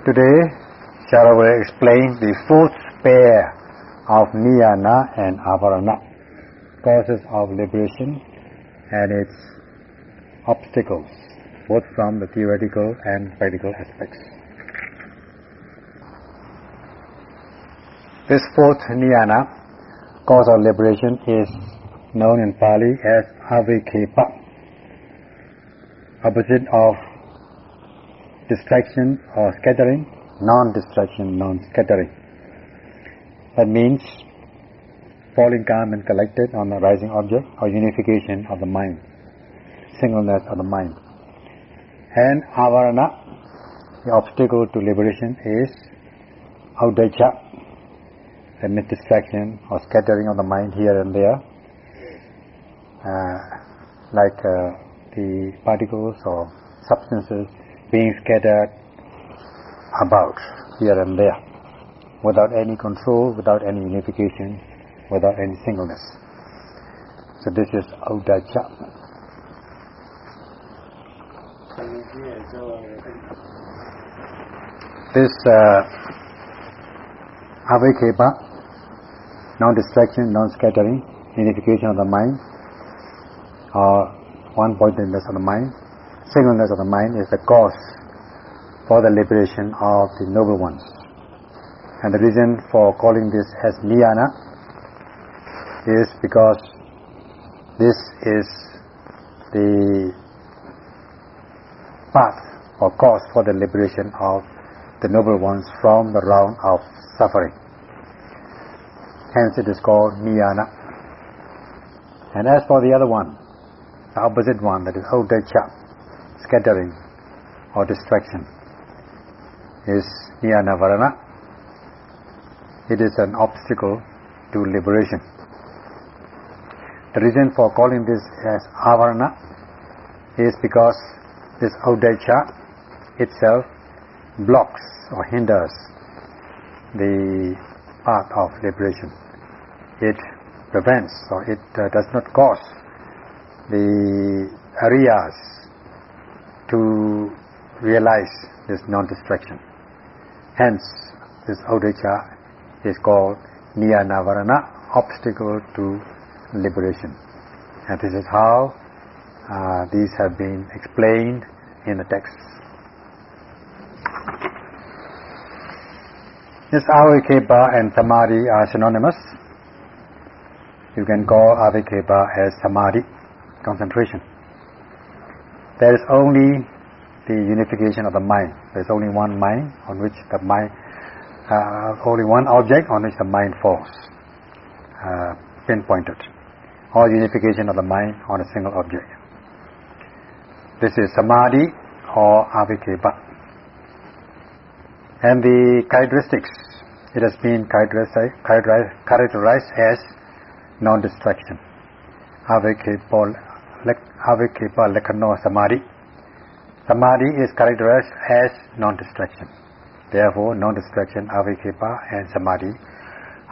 Today, Shara will explain the fourth pair of niyana and avarana, causes of liberation and its obstacles, both from the theoretical and practical aspects. This fourth niyana, cause of liberation, is known in Pali as avikepa, opposite of distraction or scattering, non-distraction, non-scattering. That means falling calm and collected on a rising object or unification of the mind, singleness of the mind. And avarana, the obstacle to liberation is audacha, the distraction or scattering of the mind here and there, uh, like uh, the particles or substances being scattered about here and there without any control, without any unification, without any singleness. So this is audacha. This uh, avikepa, non-distraction, non-scattering, unification of the mind, or one-pointedness of the mind, singleness of the mind is the cause for the liberation of the noble ones. And the reason for calling this as niyana is because this is the path or cause for the liberation of the noble ones from the realm of suffering. Hence it is called niyana. And as for the other one, the opposite one, that is audacha, scattering or distraction, is niyana varana. It is an obstacle to liberation. The reason for calling this as avarana is because this audacha itself blocks or hinders the path of liberation. It prevents or it uh, does not cause the ariyas to realize this non-distraction. Hence, this audacha is called niyanavarana, obstacle to liberation. And this is how uh, these have been explained in the text. This avikepa and samadhi are synonymous. You can call avikepa as samadhi, concentration. There is only the unification of the mind. There is only one mind on which the mind, uh, only one object on which the mind falls, uh, pinpointed. Or unification of the mind on a single object. This is samadhi or avikepa. And the characteristics, it has been characterized, characterized as non-distraction. Avikepa lekano samadhi. Samadhi is characterized as non-distraction. Therefore, non-distraction, avikepa and samadhi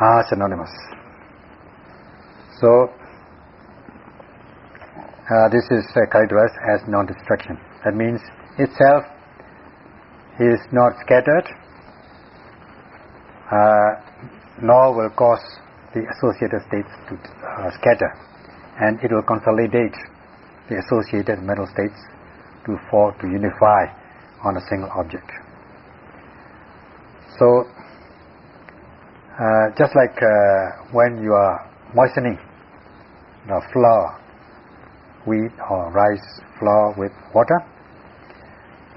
are synonymous. So, uh, this is uh, characterized as non-distraction. That means itself is not scattered, uh, nor will cause the associated states to uh, scatter, and it will consolidate the associated mental states to fall to unify on a single object. So, uh, just like uh, when you are moistening the flour, wheat or rice flour with water,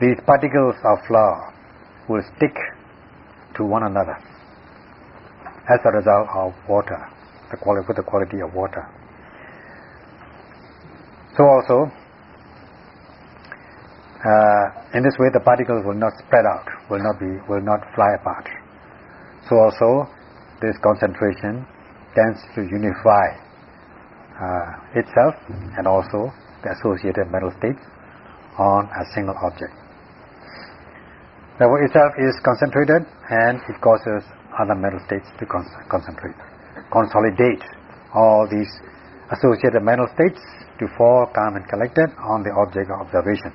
these particles of flour will stick to one another as a result of water, the quality, the quality of water. So also, uh, in this way, the particles will not spread out, will not be, will not fly apart. So also, this concentration tends to unify uh, itself and also the associated mental states on a single object. The way itself is concentrated and it causes other mental states to con concentrate, consolidate all these associated mental states to fall calm and collected on the object of observation,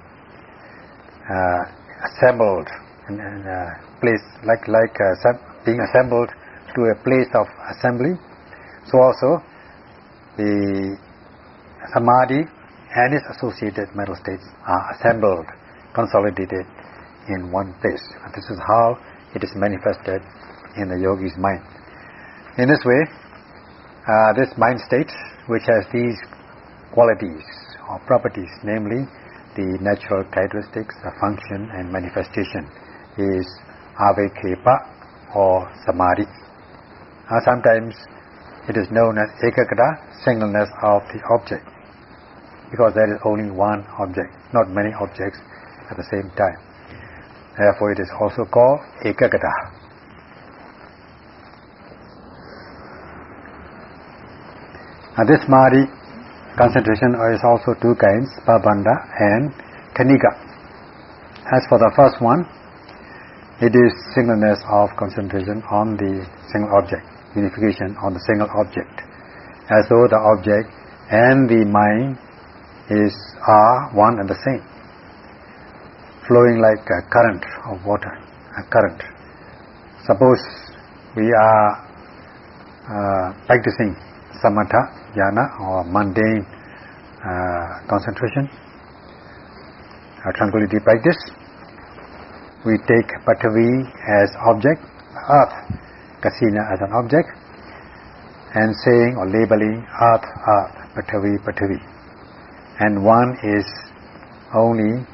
uh, assembled in, and uh, place like like uh, being assembled to a place of assembly. So also the samadhi and its associated mental states are assembled, consolidated in one place. And this is how it is manifested in the yogi's mind. In this way, uh, this mind state, which has these qualities or properties, namely the natural characteristics, the function and manifestation, is avekepa or samadhi. Uh, sometimes it is known as ekagata, singleness of the object, because there is only one object, not many objects at the same time. Therefore it is also called ekagata. Now this Mahdi concentration is also two kinds, Pabandha and Khanika. As for the first one, it is singleness of concentration on the single object, unification on the single object, as though the object and the mind is are one and the same, flowing like a current of water, a current. Suppose we are uh, practicing samatha, jhana or mundane uh, concentration, a tranquility practice, we take Patavi as object, Earth, Kasina as an object, and saying or labeling Earth, Earth, Patavi, Patavi. And one is only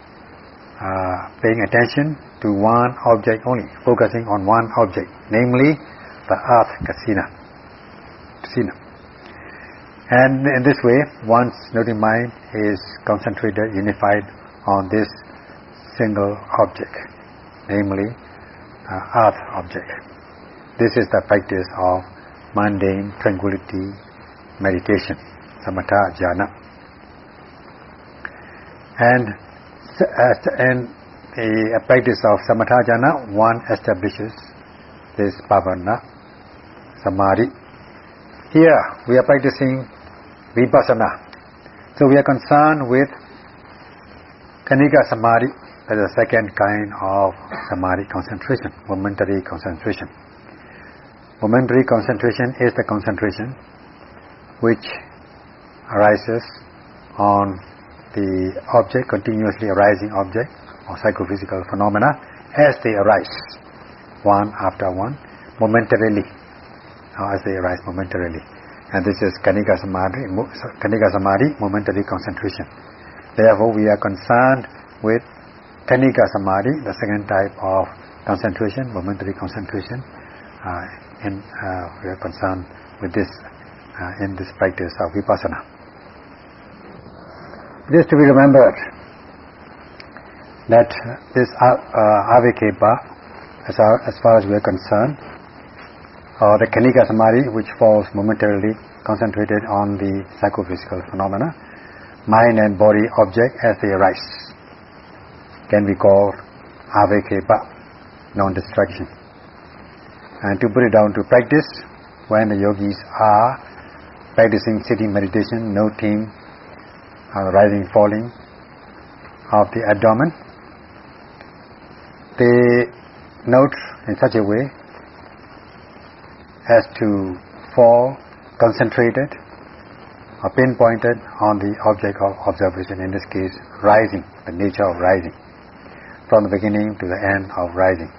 uh, paying attention to one object only, focusing on one object, namely the Earth, Kasina. Kasina. And in this way, one's noting mind is concentrated, unified on this single object namely uh, earth object. This is the practice of mundane tranquility meditation, samatha jhana. And, uh, and a, a practice of samatha jhana, one establishes this bhavana, samadhi. Here we are practicing vipassana. So we are concerned with Khanika Samadhi, as the second kind of samadhi concentration, momentary concentration. Momentary concentration is the concentration which arises on the object, continuously arising object or psychophysical phenomena as they arise, one after one, momentarily, as they arise momentarily. And this is Khanika Samadhi, Khanika Samadhi, momentary concentration. Therefore, we are concerned with Khanika Samadhi, the second type of concentration, momentary concentration, uh, and uh, we are concerned with this uh, in this practice of vipassana. It is to be remembered that this uh, avekepa, as, as far as we are concerned, or the Khanika Samadhi, which falls momentarily concentrated on the psychophysical phenomena, mind and body object as they arise can be called avekepa, non-distraction. And to put it down to practice, when the yogis are practicing sitting meditation, noting uh, rising, falling of the abdomen, they note in such a way as to fall concentrated or pinpointed on the object of observation, in this case rising, the nature of rising from the beginning to the end of rising.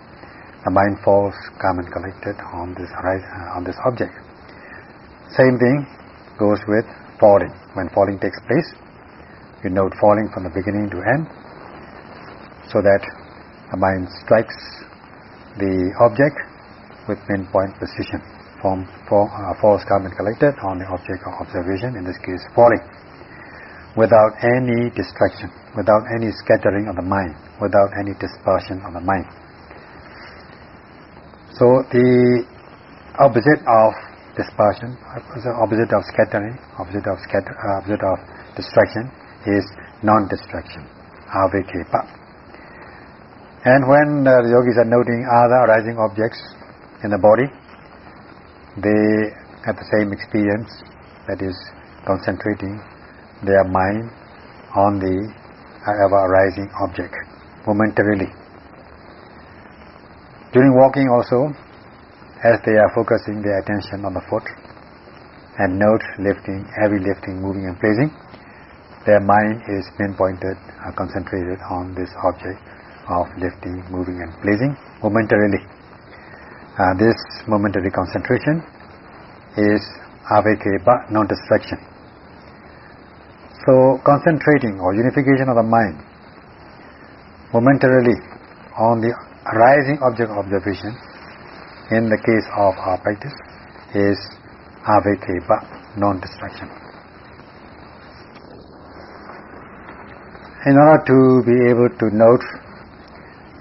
The mind falls calm and collected on this uh, on this object. Same thing goes with falling. When falling takes place, you note falling from the beginning to end, so that the mind strikes the object with pinpoint precision. Form, form, uh, falls calm and collected on the object of observation, in this case falling without any distraction, without any scattering of the mind, without any dispersion of the mind. So the opposite of dispersion, opposite of scattering, opposite of scatter, uh, opposite of distraction is non-distraction, avekepa. And when uh, the yogis are noting other arising objects in the body, they have the same experience, that is concentrating their mind on the ever arising object momentarily. During walking also, as they are focusing their attention on the foot and note lifting, heavy lifting, moving and placing, their mind is pinpointed, uh, concentrated on this object of lifting, moving and placing momentarily. Uh, this momentary concentration is avekeba, non-distraction. So concentrating or unification of the mind momentarily on the arising object of observation in the case of our practice is avekeba, non-distraction. In order to be able to note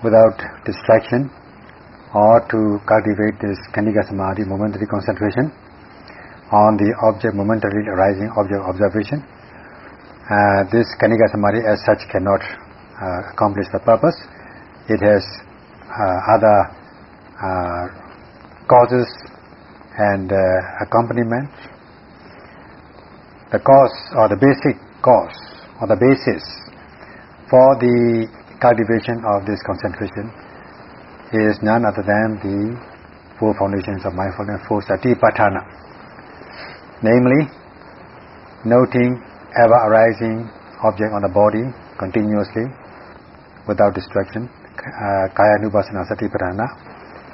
without distraction or to cultivate this Khanika Samadhi, momentary concentration on the object, momentarily arising object observation, uh, this Khanika Samadhi as such cannot uh, accomplish the purpose. It has uh, other uh, causes and uh, accompaniment. The cause or the basic cause or the basis for the cultivation of this concentration is none other than the four foundations of mindfulness, four satipatthana. Namely, noting ever arising object on the body continuously without distraction, uh, kaya nupassana satipatthana,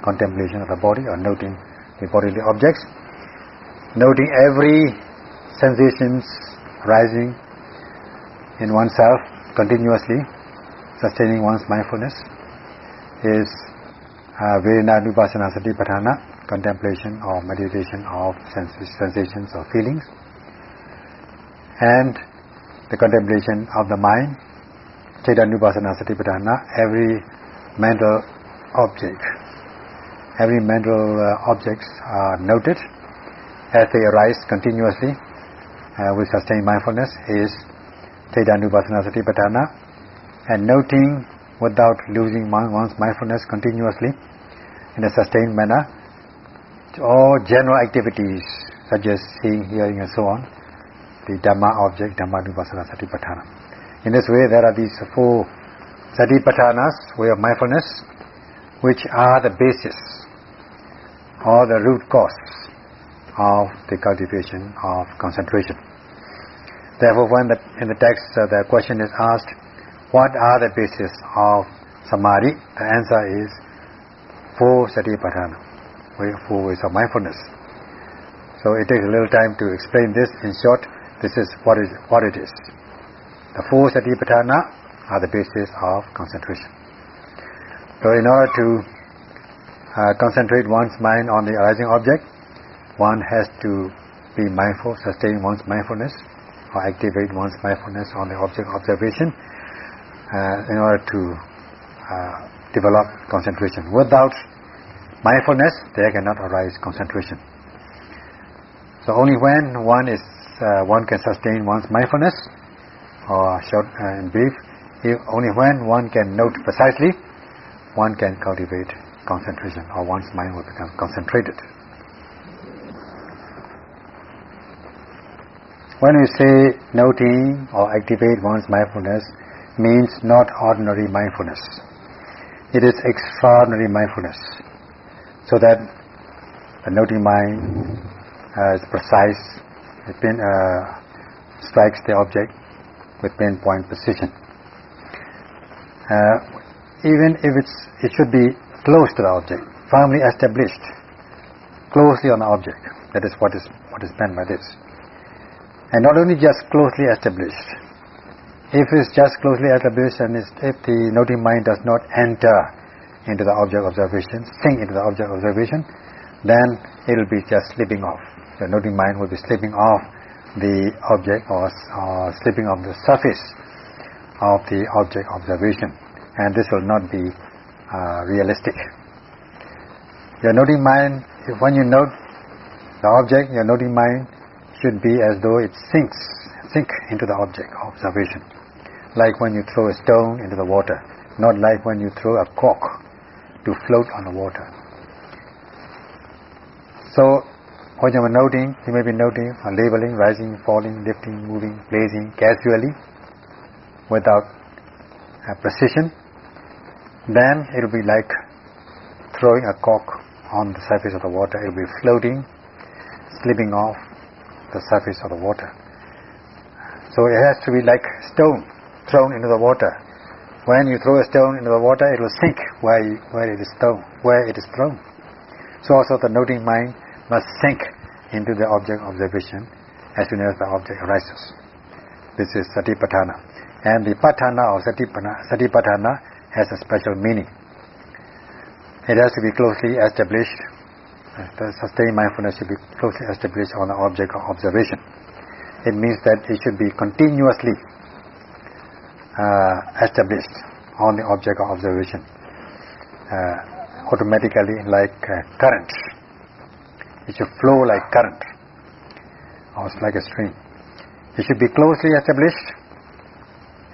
contemplation of the body or noting the bodily objects, noting every sensations arising in oneself continuously sustaining one's mindfulness is uh, Vedana Nupassana Satipatthana, contemplation or meditation of sensations or feelings, and the contemplation of the mind, Chaitanya Satipatthana, every mental object, every mental uh, objects are noted as they arise continuously uh, with sustained mindfulness. Is Chaitanya Satipatthana and noting without losing one's mindfulness continuously in a sustained manner all general activities such as seeing, hearing and so on the Dhamma object, Dhamma Nupassana Satipatthana. In this way there are these four Satipatthanas, way of mindfulness, which are the basis or the root cause of the cultivation of concentration. Therefore, when the, in the text uh, the question is asked, what are the basis of samadhi? The answer is four satipatthana, four ways of mindfulness. So it takes a little time to explain this. In short, this is what, is, what it is. The four satipatthana are the basis of concentration. So in order to uh, concentrate one's mind on the arising object, one has to be mindful, sustain one's mindfulness, or activate one's mindfulness on the object observation uh, in order to uh, develop concentration. Without mindfulness, there cannot arise concentration. So only when one is uh, one can sustain one's mindfulness, or short uh, and brief, only when one can note precisely, one can cultivate concentration, or one's mind will become concentrated. When we say noting or activate one's mindfulness means not ordinary mindfulness. It is extraordinary mindfulness. So that the noting mind uh, is precise, it uh, strikes the object with pinpoint precision. Uh, even if it's, it should be close to the object, firmly established, closely on the object. That is what is what is meant by this and not only just closely established. If it's just closely and if the noting mind does not enter into the object observation, sink into the object observation, then it will be just slipping off. The noting mind will be slipping off the object or, or slipping off the surface of the object observation. And this will not be uh, realistic. Your noting mind, when you note the object, your noting mind should be as though it sinks, sink into the object observation. Like when you throw a stone into the water, not like when you throw a cork to float on the water. So, when you are noting, you may be noting or labeling, rising, falling, lifting, moving, placing, casually, without a precision, then it will be like throwing a cork on the surface of the water, it will be floating, slipping off the surface of the water. So it has to be like stone thrown into the water. When you throw a stone into the water, it will sink where, you, where it is thrown, where it is thrown. So also the noting mind must sink into the object of observation as soon as the object arises. This is satipatthana. And the patthana or satipatthana has a special meaning. It has to be closely established. The sustained mindfulness should be closely established on the object of observation. It means that it should be continuously uh, established on the object of observation. Uh, automatically like uh, current. It should flow like current or like a stream. It should be closely established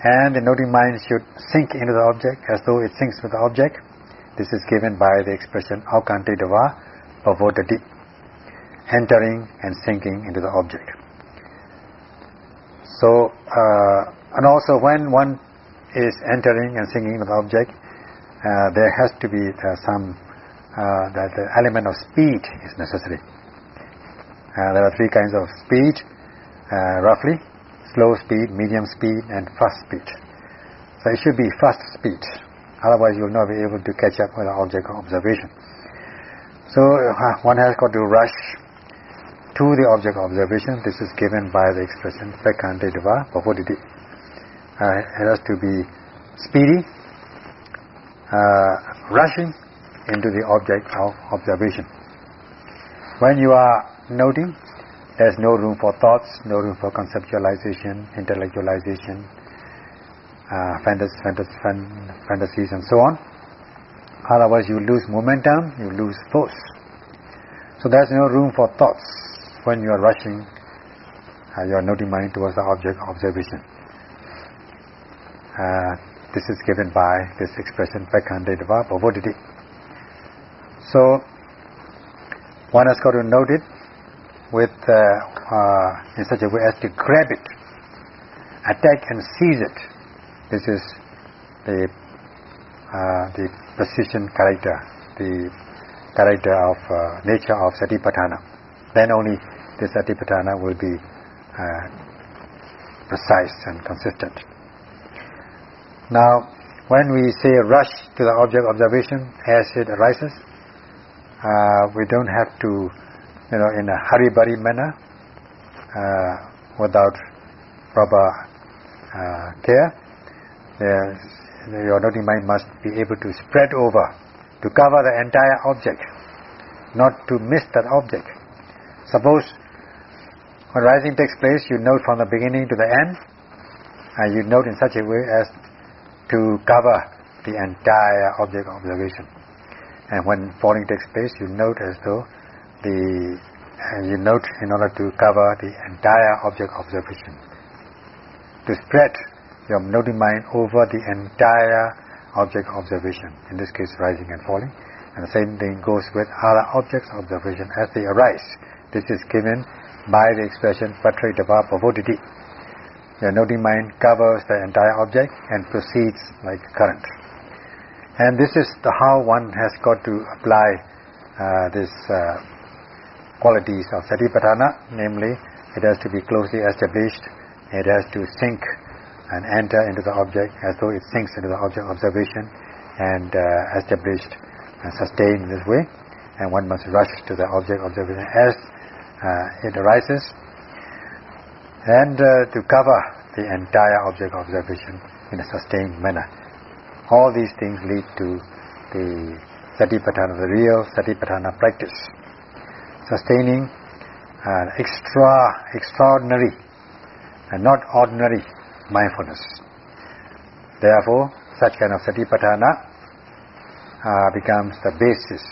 and the noting mind should sink into the object as though it sinks with the object this is given by the expression aukante dava pavodati, entering and sinking into the object. So, uh, and also when one is entering and sinking into the object, uh, there has to be uh, some, uh, that the element of speed is necessary. Uh, there are three kinds of speed, uh, roughly, slow speed, medium speed, and fast speed. So it should be fast speed. Otherwise, you will not be able to catch up with the object of observation. So uh, one has got to rush to the object of observation. This is given by the expression pekante deva pavoditi. Uh, it has to be speedy, uh, rushing into the object of observation. When you are noting, there's no room for thoughts, no room for conceptualization, intellectualization, uh, fantasy, fantasies and so on. Otherwise you lose momentum, you lose force. So there's no room for thoughts when you are rushing uh, your noting mind towards the object of observation. Uh, this is given by this expression Pekande Deva Pavoditi. So one has got to note it with uh, uh, in such a way as to grab it, attack and seize it this is the uh, the precision character, the character of uh, nature of satipatthana. Then only the satipatthana will be precise and consistent. Now, when we say rush to the object observation as it arises, uh, we don't have to, you know, in a hurry-burry manner, uh, without proper uh, care, your noting mind must be able to spread over, to cover the entire object, not to miss that object. Suppose when rising takes place, you note from the beginning to the end, and you note in such a way as to cover the entire object of observation. And when falling takes place, you note as though the uh, you note in order to cover the entire object observation. To spread your noting mind over the entire object observation, in this case rising and falling. And the same thing goes with other objects observation as they arise. This is given by the expression patre dava pavoditi. Your noting mind covers the entire object and proceeds like current. And this is the how one has got to apply uh, this uh, qualities of satipatthana, namely it has to be closely established, it has to sink and enter into the object as though it sinks into the object observation and uh, established and sustained in this way. And one must rush to the object observation as uh, it arises and uh, to cover the entire object observation in a sustained manner. All these things lead to the satipatthana, the real satipatthana practice. Sustaining an extra, extraordinary and not ordinary mindfulness. Therefore, such kind of satipatthana uh, becomes the basis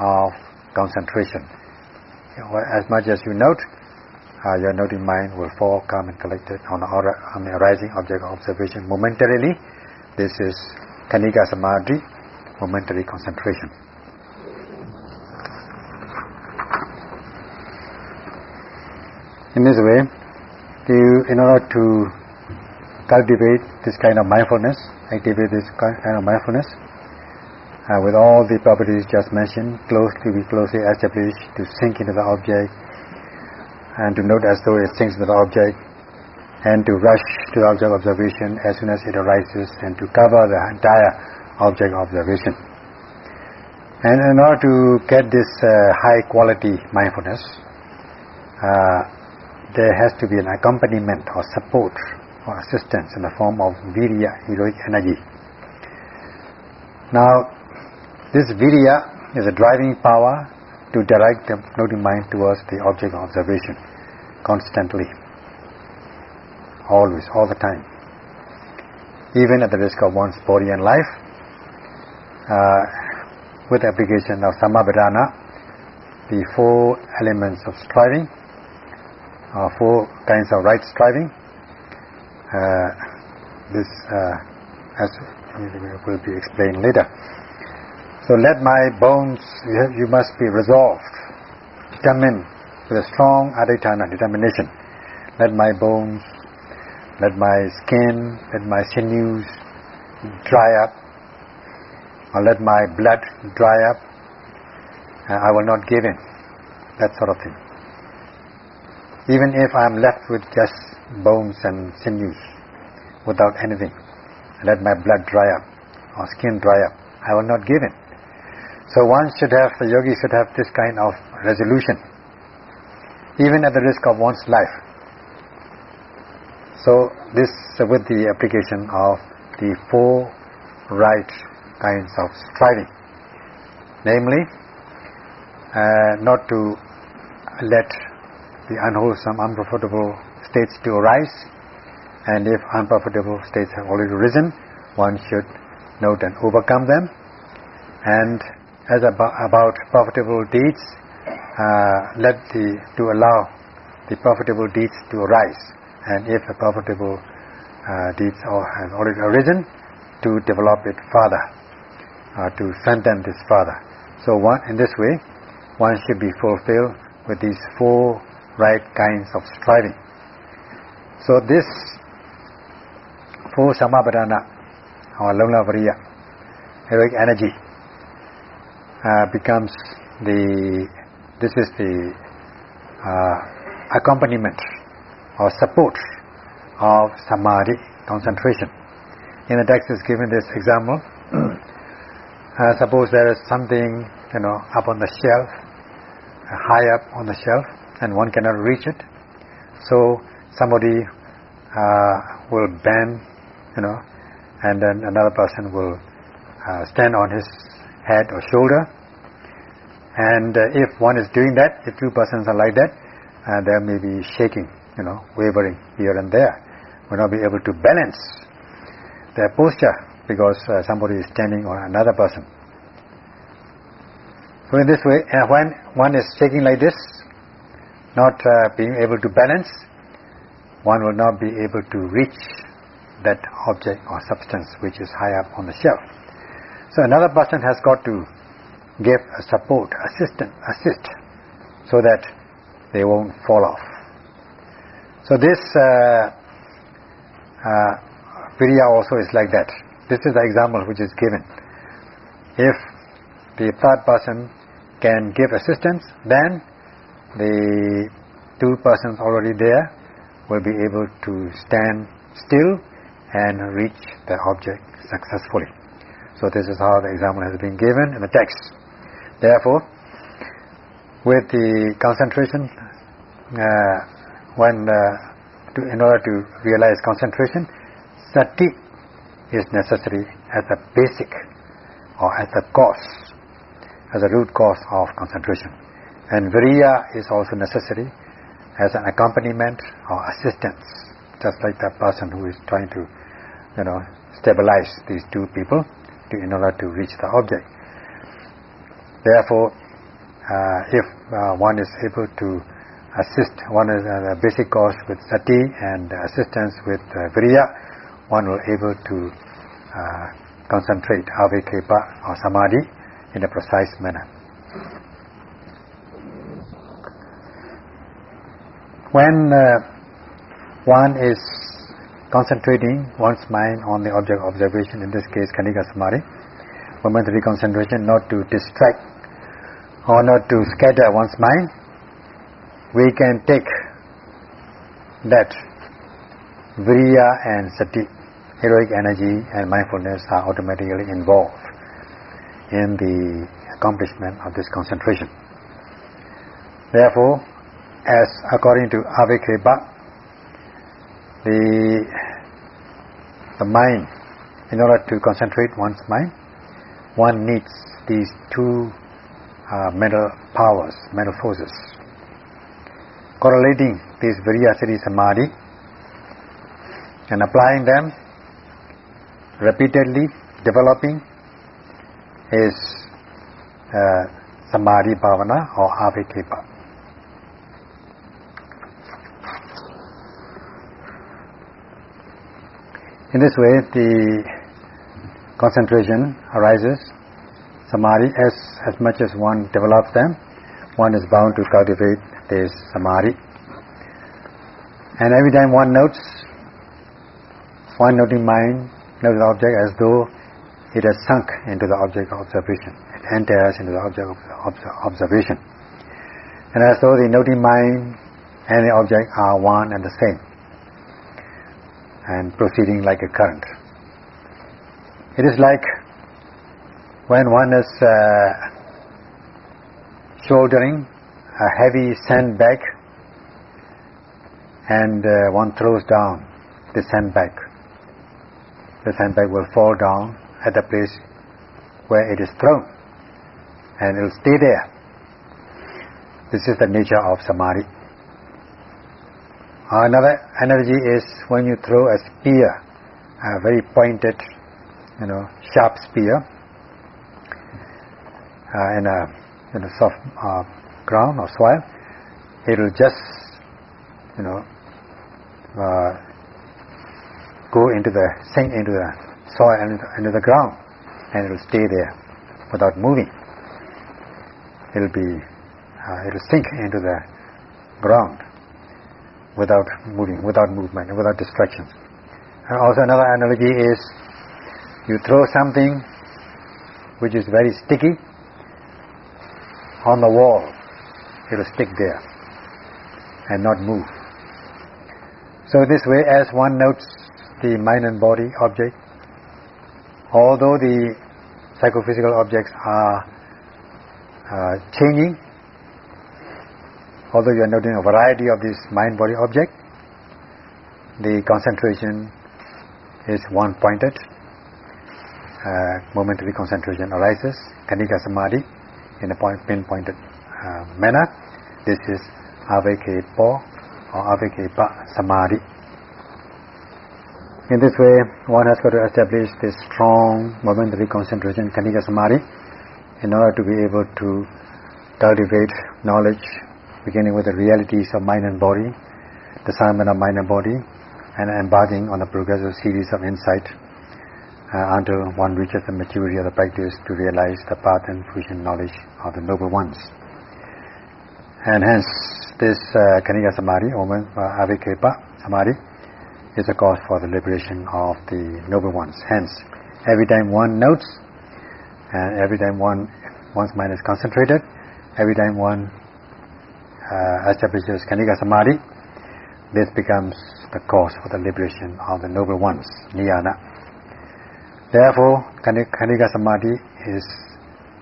of concentration. As much as you note, uh, your noting mind will fall calm and collected on on the arising object of observation momentarily. This is Khanika Samadhi, momentary concentration. In this way, you, in order to cultivate this kind of mindfulness, activate this kind of mindfulness, uh, with all the properties just mentioned, closely, be closely established to sink into the object and to note as though it into the object and to rush to object observation as soon as it arises and to cover the entire object observation. And in order to get this uh, high quality mindfulness, uh, there has to be an accompaniment or support or assistance in the form of virya, heroic energy. Now, this virya is a driving power to direct the noting mind towards the object of observation constantly, always, all the time. Even at the risk of one's body and life, uh, with application of sammappadhana, the four elements of striving, uh, four kinds of right striving. Uh, this uh, as will be explained later. So let my bones, you must be resolved, determined with a strong adhitthana, determination. Let my bones, let my skin, let my sinews dry up, or let my blood dry up, I will not give in. That sort of thing even if I am left with just bones and sinews without anything, let my blood dry up or skin dry up, I will not give in. So one should have, the yogi should have this kind of resolution, even at the risk of one's life. So this with the application of the four right kinds of striving, namely, uh, not to let the unwholesome, unprofitable states to arise. And if unprofitable states have already risen, one should note and overcome them. And as about, about profitable deeds, let the to allow the profitable deeds to arise. And if a profitable uh, deeds have already arisen, to develop it further, uh, to strengthen this further. So one, in this way, one should be fulfilled with these four right kinds of striving. So this four sammappadhana or lamlavariya, heroic energy, uh, becomes the, this is the uh, accompaniment or support of samadhi, concentration. In the text is given this example. uh, suppose there is something, you know, up on the shelf, high up on the shelf, and one cannot reach it. So somebody uh, will bend, you know, and then another person will uh, stand on his head or shoulder. And uh, if one is doing that, if two persons are like that, uh, there may be shaking, you know, wavering here and there. Will not be able to balance their posture because uh, somebody is standing on another person. So in this way, uh, when one is shaking like this, not uh, being able to balance, one will not be able to reach that object or substance which is high up on the shelf. So another person has got to give a support, assistant, assist, so that they won't fall off. So this uh, uh, also is like that. This is the example which is given. If the third person can give assistance, then the two persons already there will be able to stand still and reach the object successfully. So this is how the example has been given in the text. Therefore, with the concentration, uh, when uh, to, in order to realize concentration, sati is necessary as a basic or as a cause, as a root cause of concentration. And virya is also necessary as an accompaniment or assistance, just like that person who is trying to, you know, stabilize these two people to, in order to reach the object. Therefore, uh, if uh, one is able to assist, one is uh, the basic cause with sati and assistance with uh, virya, one will able to uh, concentrate aviklepa or samadhi in a precise manner. when uh, one is concentrating one's mind on the object of observation, in this case Khanika Samadhi, momentary concentration not to distract or not to scatter one's mind, we can take that viriya and sati, heroic energy and mindfulness are automatically involved in the accomplishment of this concentration. Therefore, as according to Avikrepa, the, the mind, in order to concentrate one's mind, one needs these two uh, mental powers, mental forces. Correlating these Viryasati Samadhi and applying them repeatedly, developing is uh, Samadhi Bhavana or Avikrepa. In this way, the concentration arises, samadhi, as, as much as one develops them, one is bound to cultivate this samadhi. And every time one notes, one noting mind notes the object as though it has sunk into the object of observation. It enters into the object of observation. And as though the noting mind and the object are one and the same and proceeding like a current. It is like when one is uh, shouldering a heavy sandbag and uh, one throws down the sandbag. The sandbag will fall down at the place where it is thrown and it will stay there. This is the nature of samadhi. Another energy is when you throw a spear, a very pointed, you know, sharp spear uh, in a in a soft uh, ground or soil, it will just, you know, uh, go into the sink into the soil and into the ground, and it will stay there without moving. It will be, uh, it will sink into the ground without moving, without movement, without distractions. And also another analogy is you throw something which is very sticky on the wall, it will stick there and not move. So this way as one notes the mind and body object, although the psychophysical objects are uh, changing, although you are noting a variety of these mind-body objects, the concentration is one-pointed. Uh, momentary concentration arises, Khanika Samadhi, in a point, pinpointed uh, manner. This is Avekepo or Avekepa Samadhi. In this way, one has got to establish this strong momentary concentration, Khanika Samadhi, in order to be able to cultivate knowledge beginning with the realities of mind and body, the discernment of mind and body, and embarking on a progressive series of insight uh, until one reaches the maturity of the practice to realize the path and fruition knowledge of the noble ones. And hence, this uh, Khanika Samadhi, or uh, Samadhi, is a cause for the liberation of the noble ones. Hence, every time one notes, and every time one one's mind is concentrated, every time one uh, establishes Khanika Samadhi, this becomes the cause for the liberation of the noble ones, Niyana. Therefore, Khanika Samadhi is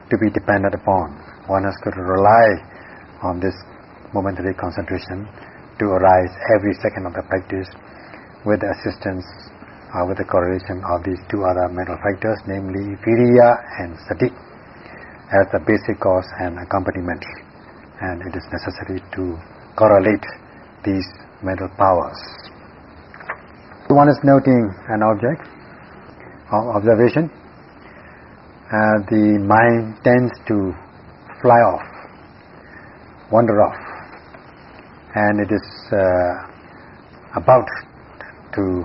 to be depended upon. One has to rely on this momentary concentration to arise every second of the practice with the assistance uh, with the correlation of these two other mental factors, namely viriya and sati, as the basic cause and accompaniment and it is necessary to correlate these mental powers. One is noting an object of observation. Uh, the mind tends to fly off, wander off, and it is uh, about to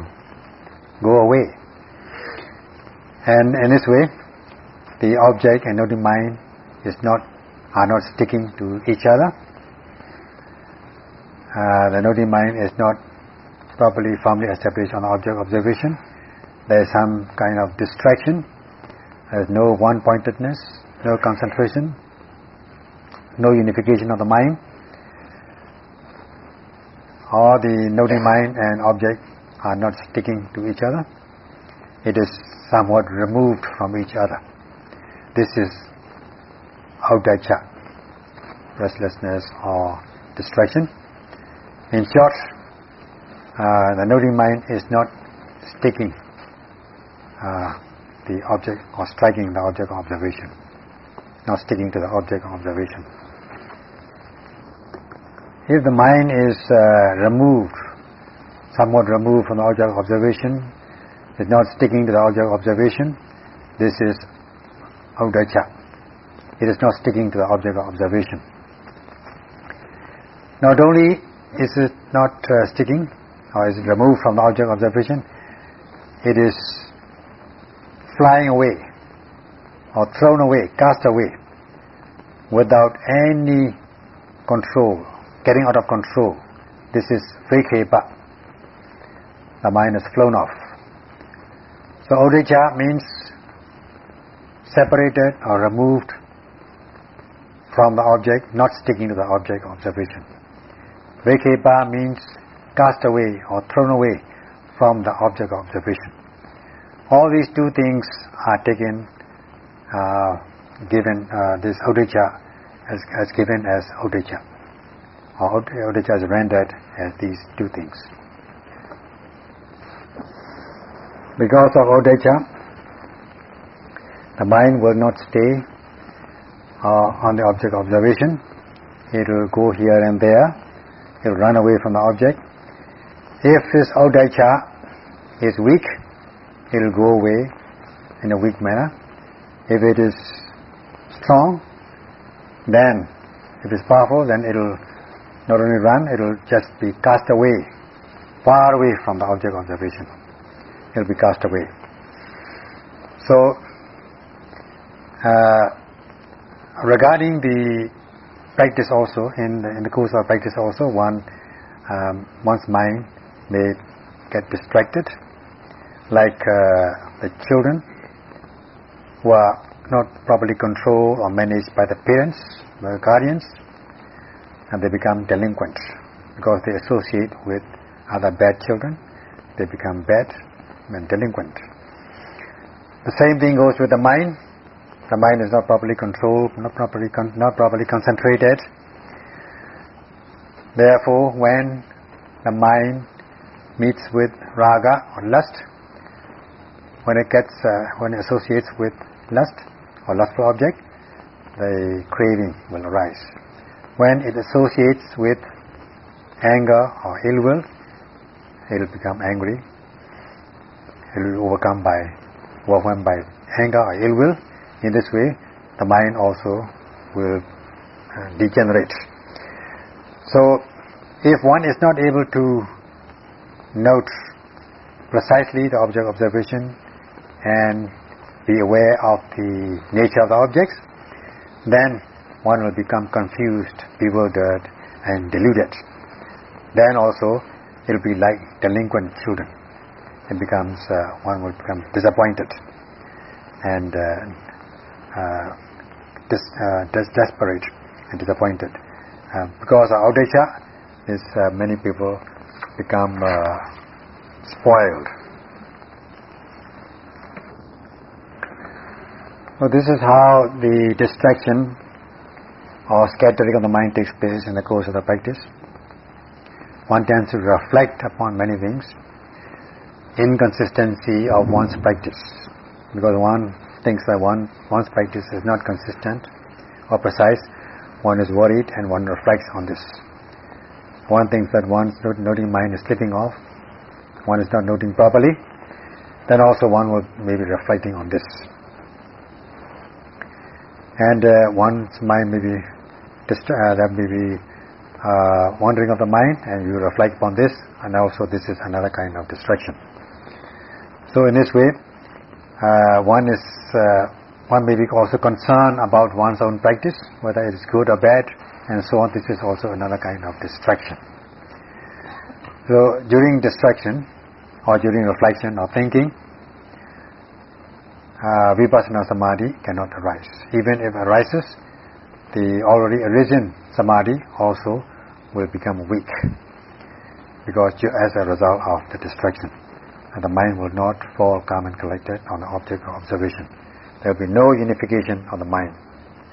go away. And in this way, the object and not the mind is not are not sticking to each other. Uh, the noting mind is not properly firmly established on object observation. There is some kind of distraction There's no one-pointedness, no concentration, no unification of the mind. All the noting mind and object are not sticking to each other. It is somewhat removed from each other. This is audaicha, restlessness or distraction. In short, uh, the noting mind is not sticking uh, the object or striking the object of observation, not sticking to the object of observation. If the mind is uh, removed, somewhat removed from the object of observation, is not sticking to the object of observation, this is uddhacca. It is not sticking to the object of observation. Not only is it not uh, sticking, or is it removed from the object of observation, it is flying away, or thrown away, cast away, without any control, getting out of control. This is vikkhepa. The mind is flown off. So uddhacca means separated or removed from the object, not sticking to the object observation. Vikkhepa means cast away or thrown away from the object observation. All these two things are taken, uh, given, uh, this uddhacca as, as given as uddhacca. Or uddhacca is rendered as these two things. Because of uddhacca, the mind will not stay uh, on the object observation. It will go here and there. It will run away from the object. If this uddhacca is weak, it will go away in a weak manner. If it is strong, then if it is powerful, then it will not only run, it will just be cast away, far away from the object of observation. It will be cast away. So, uh, regarding the practice also, in the, in the course of practice also, one um, one's mind may get distracted, like uh, the children who are not properly controlled or managed by the parents, the guardians, and they become delinquent because they associate with other bad children. They become bad and delinquent. The same thing goes with the mind. The mind is not properly controlled, not properly not properly concentrated. Therefore, when the mind meets with raga or lust, when it gets uh, when it associates with lust or lustful object, the craving will arise. When it associates with anger or ill will, it will become angry. It will be overcome by overwhelmed by anger or ill will. In this way, the mind also will uh, degenerate. So, if one is not able to note precisely the object observation and be aware of the nature of the objects, then one will become confused, bewildered and deluded. Then also it will be like delinquent children. It becomes, uh, one will become disappointed and uh, uh, uh, des- desperate and disappointed. Uh, because of uddhacca, is uh, many people become spoiled. So this is how the distraction or scattering of the mind takes place in the course of the practice. One tends to reflect upon many things. Inconsistency of one's practice because one thinks that one one's practice is not consistent or precise, one is worried and one reflects on this. One thinks that one's noting mind is slipping off, one is not noting properly, then also one will maybe reflecting on this. And uh, one's mind may be uh, that may be uh, wandering of the mind and you reflect upon this and also this is another kind of distraction. So in this way, uh, one is uh, one may be also concerned about one's own practice, whether it is good or bad, and so on. This is also another kind of distraction. So during distraction, or during reflection or thinking, uh, vipassana samadhi cannot arise. Even if it arises, the already arisen samadhi also will become weak because as a result of the distraction. And the mind will not fall calm and collected on the object of observation. There will be no unification of the mind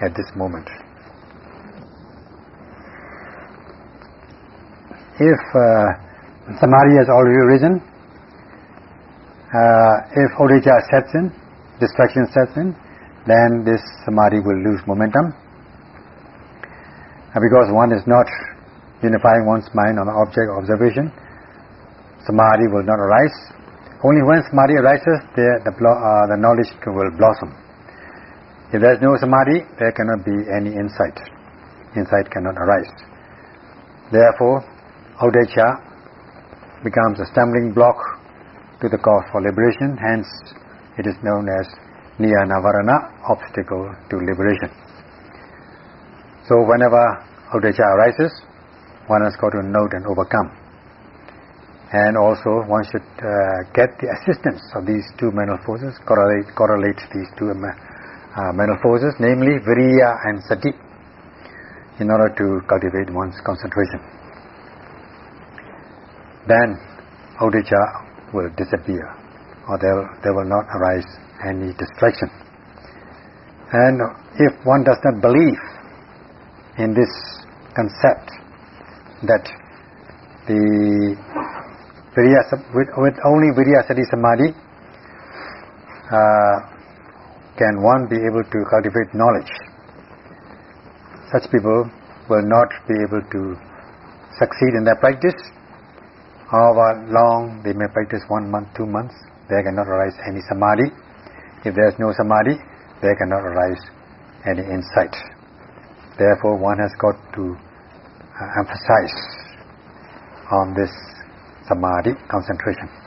at this moment. If uh, samadhi has already arisen, uh, if uddhacca sets in, distraction sets in, then this samadhi will lose momentum. And because one is not unifying one's mind on the object observation, samadhi will not arise. Only when samadhi arises, the, the, uh, the knowledge will blossom. If there is no samadhi, there cannot be any insight. Insight cannot arise. Therefore, uddhacca becomes a stumbling block to the cause for liberation. Hence, it is known as Niyanavarana, obstacle to liberation. So whenever Uddhacca arises, one has got to note and overcome. And also one should uh, get the assistance of these two mental forces, correlate, correlate these two uh, uh mental forces, namely Viriya and Sati, in order to cultivate one's concentration. Then Uddhacca will disappear, or there, there will not arise any distraction. And if one does not believe in this concept that the with, with only Virya Sati Samadhi uh, can one be able to cultivate knowledge. Such people will not be able to succeed in their practice. However long they may practice one month, two months, there cannot arise any samadhi. If there is no samadhi, there cannot arise any insight. Therefore, one has got to uh, emphasize on this samadhi concentration.